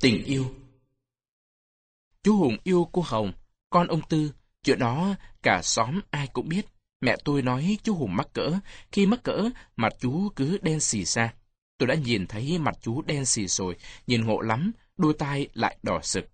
Tình yêu Chú Hùng yêu cô Hồng, con ông Tư. Chuyện đó cả xóm ai cũng biết. Mẹ tôi nói chú Hùng mắc cỡ. Khi mắc cỡ, mặt chú cứ đen xì xa. Tôi đã nhìn thấy mặt chú đen xì rồi, nhìn ngộ lắm, đôi tai lại đỏ sực.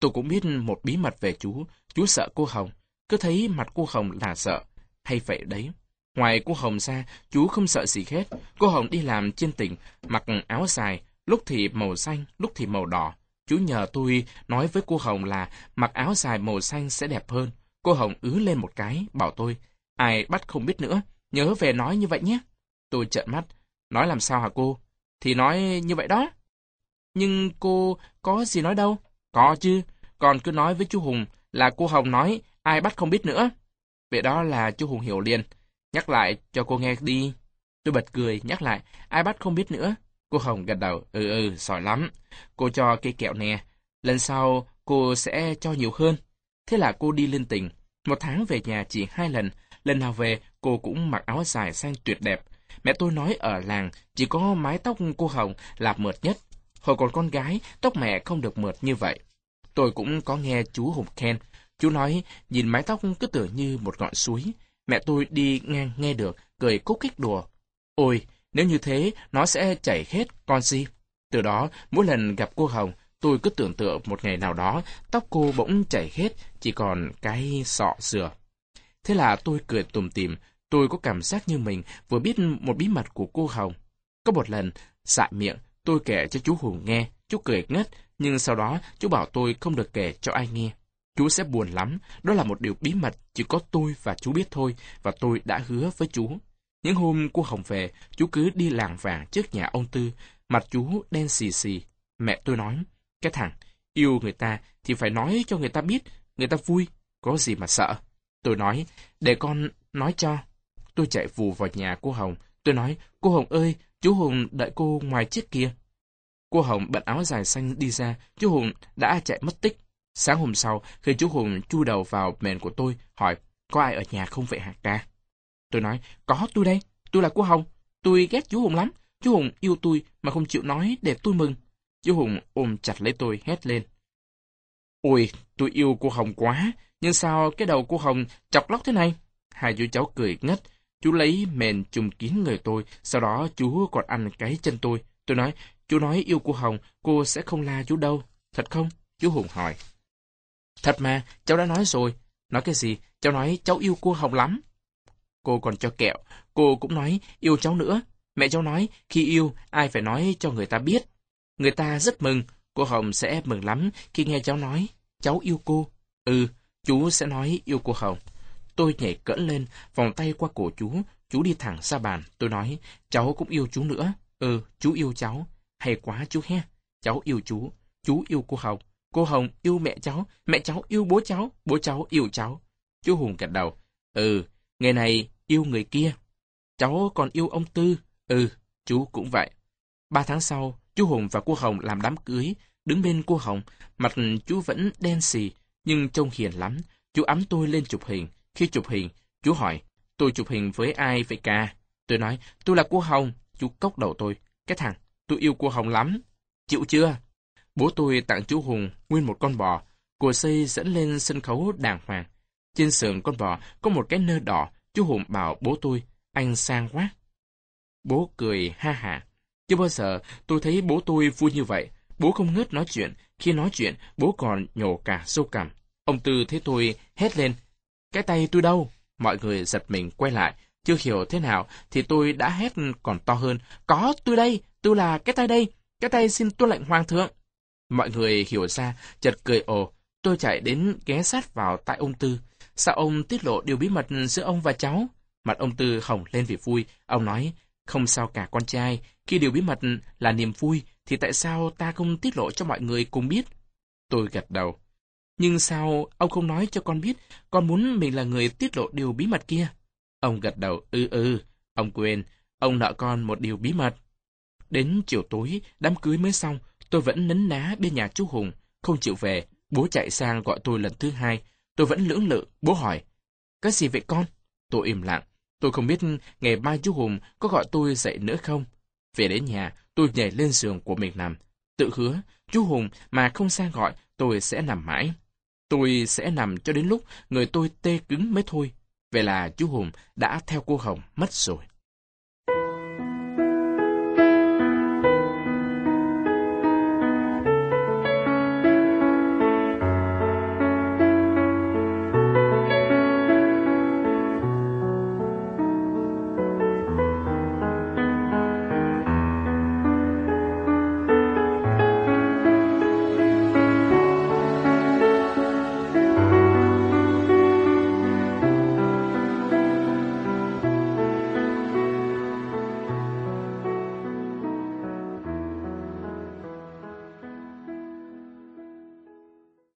Tôi cũng biết một bí mật về chú. Chú sợ cô Hồng. Cứ thấy mặt cô Hồng là sợ. Hay vậy đấy. Ngoài cô Hồng ra, chú không sợ gì hết. Cô Hồng đi làm trên tỉnh, mặc áo dài, lúc thì màu xanh, lúc thì màu đỏ. Chú nhờ tôi nói với cô Hồng là mặc áo dài màu xanh sẽ đẹp hơn. Cô Hồng ứ lên một cái, bảo tôi, ai bắt không biết nữa, nhớ về nói như vậy nhé. Tôi trợn mắt, nói làm sao hả cô? Thì nói như vậy đó. Nhưng cô có gì nói đâu? Có chứ, còn cứ nói với chú Hùng là cô Hồng nói ai bắt không biết nữa. Vậy đó là chú Hùng hiểu liền. Nhắc lại cho cô nghe đi. Tôi bật cười, nhắc lại, ai bắt không biết nữa. Cô Hồng gật đầu, ừ ừ, giỏi lắm. Cô cho cây kẹo nè, lần sau cô sẽ cho nhiều hơn. Thế là cô đi lên tỉnh. Một tháng về nhà chỉ hai lần, lần nào về cô cũng mặc áo dài sang tuyệt đẹp. Mẹ tôi nói ở làng chỉ có mái tóc cô Hồng là mượt nhất. Hồi còn con gái, tóc mẹ không được mượt như vậy. Tôi cũng có nghe chú Hùng khen. Chú nói, nhìn mái tóc cứ tưởng như một ngọn suối. Mẹ tôi đi ngang nghe được, cười cúc kích đùa. Ôi, nếu như thế, nó sẽ chảy hết, con si. Từ đó, mỗi lần gặp cô Hồng, tôi cứ tưởng tượng một ngày nào đó, tóc cô bỗng chảy hết, chỉ còn cái sọ dừa Thế là tôi cười tùm tìm, tôi có cảm giác như mình vừa biết một bí mật của cô Hồng. Có một lần, sại miệng, tôi kể cho chú Hùng nghe, chú cười ngất, nhưng sau đó chú bảo tôi không được kể cho ai nghe. Chú sẽ buồn lắm, đó là một điều bí mật chỉ có tôi và chú biết thôi, và tôi đã hứa với chú. Những hôm cô Hồng về, chú cứ đi làng vàng trước nhà ông Tư, mặt chú đen xì xì. Mẹ tôi nói, cái thằng, yêu người ta thì phải nói cho người ta biết, người ta vui, có gì mà sợ. Tôi nói, để con nói cho. Tôi chạy vù vào nhà cô Hồng. Tôi nói, cô Hồng ơi, chú Hùng đợi cô ngoài chiếc kia. Cô Hồng bận áo dài xanh đi ra, chú Hùng đã chạy mất tích. Sáng hôm sau, khi chú Hùng chu đầu vào mền của tôi, hỏi, có ai ở nhà không vậy hả ca? Tôi nói, có tôi đây, tôi là cô Hồng. Tôi ghét chú Hùng lắm. Chú Hùng yêu tôi mà không chịu nói để tôi mừng. Chú Hùng ôm chặt lấy tôi hét lên. Ôi, tôi yêu cô Hồng quá, nhưng sao cái đầu cô Hồng chọc lóc thế này? Hai chú cháu cười ngất. Chú lấy mền chùm kín người tôi, sau đó chú còn ăn cái chân tôi. Tôi nói, chú nói yêu cô Hồng, cô sẽ không la chú đâu. Thật không? Chú Hùng hỏi. Thật mà, cháu đã nói rồi. Nói cái gì? Cháu nói cháu yêu cô Hồng lắm. Cô còn cho kẹo, cô cũng nói yêu cháu nữa. Mẹ cháu nói, khi yêu, ai phải nói cho người ta biết. Người ta rất mừng, cô Hồng sẽ mừng lắm khi nghe cháu nói, cháu yêu cô. Ừ, chú sẽ nói yêu cô Hồng. Tôi nhảy cỡn lên, vòng tay qua cổ chú, chú đi thẳng ra bàn. Tôi nói, cháu cũng yêu chú nữa. Ừ, chú yêu cháu. Hay quá chú he. Cháu yêu chú, chú yêu cô Hồng. Cô Hồng yêu mẹ cháu, mẹ cháu yêu bố cháu, bố cháu yêu cháu. Chú Hùng gật đầu. Ừ, người này yêu người kia. Cháu còn yêu ông Tư. Ừ, chú cũng vậy. Ba tháng sau, chú Hùng và cô Hồng làm đám cưới. Đứng bên cô Hồng, mặt chú vẫn đen xì, nhưng trông hiền lắm. Chú ấm tôi lên chụp hình. Khi chụp hình, chú hỏi, tôi chụp hình với ai vậy ca? Tôi nói, tôi là cô Hồng. Chú cốc đầu tôi. Cái thằng, tôi yêu cô Hồng lắm. Chịu chưa? Bố tôi tặng chú Hùng nguyên một con bò. Cô xây dẫn lên sân khấu đàng hoàng. Trên sườn con bò có một cái nơ đỏ. Chú Hùng bảo bố tôi, anh sang quá. Bố cười ha hà Chưa bao giờ tôi thấy bố tôi vui như vậy. Bố không ngớt nói chuyện. Khi nói chuyện, bố còn nhổ cả sâu cằm. Ông Tư thấy tôi hét lên. Cái tay tôi đâu? Mọi người giật mình quay lại. Chưa hiểu thế nào thì tôi đã hét còn to hơn. Có, tôi đây, tôi là cái tay đây. Cái tay xin tuân lệnh hoàng thượng. Mọi người hiểu ra, chợt cười ồ. Tôi chạy đến ghé sát vào tại ông Tư. Sao ông tiết lộ điều bí mật giữa ông và cháu? Mặt ông Tư hồng lên vì vui. Ông nói, không sao cả con trai. Khi điều bí mật là niềm vui, thì tại sao ta không tiết lộ cho mọi người cùng biết? Tôi gật đầu. Nhưng sao ông không nói cho con biết, con muốn mình là người tiết lộ điều bí mật kia? Ông gật đầu, ừ ừ, ông quên, ông nợ con một điều bí mật. Đến chiều tối, đám cưới mới xong, tôi vẫn nấn ná bên nhà chú Hùng, không chịu về. Bố chạy sang gọi tôi lần thứ hai. Tôi vẫn lưỡng lự, bố hỏi. Cái gì vậy con? Tôi im lặng. Tôi không biết ngày mai chú Hùng có gọi tôi dậy nữa không. Về đến nhà, tôi nhảy lên giường của mình nằm. Tự hứa, chú Hùng mà không sang gọi, tôi sẽ nằm mãi. Tôi sẽ nằm cho đến lúc người tôi tê cứng mới thôi. Vậy là chú Hùng đã theo cô Hồng mất rồi.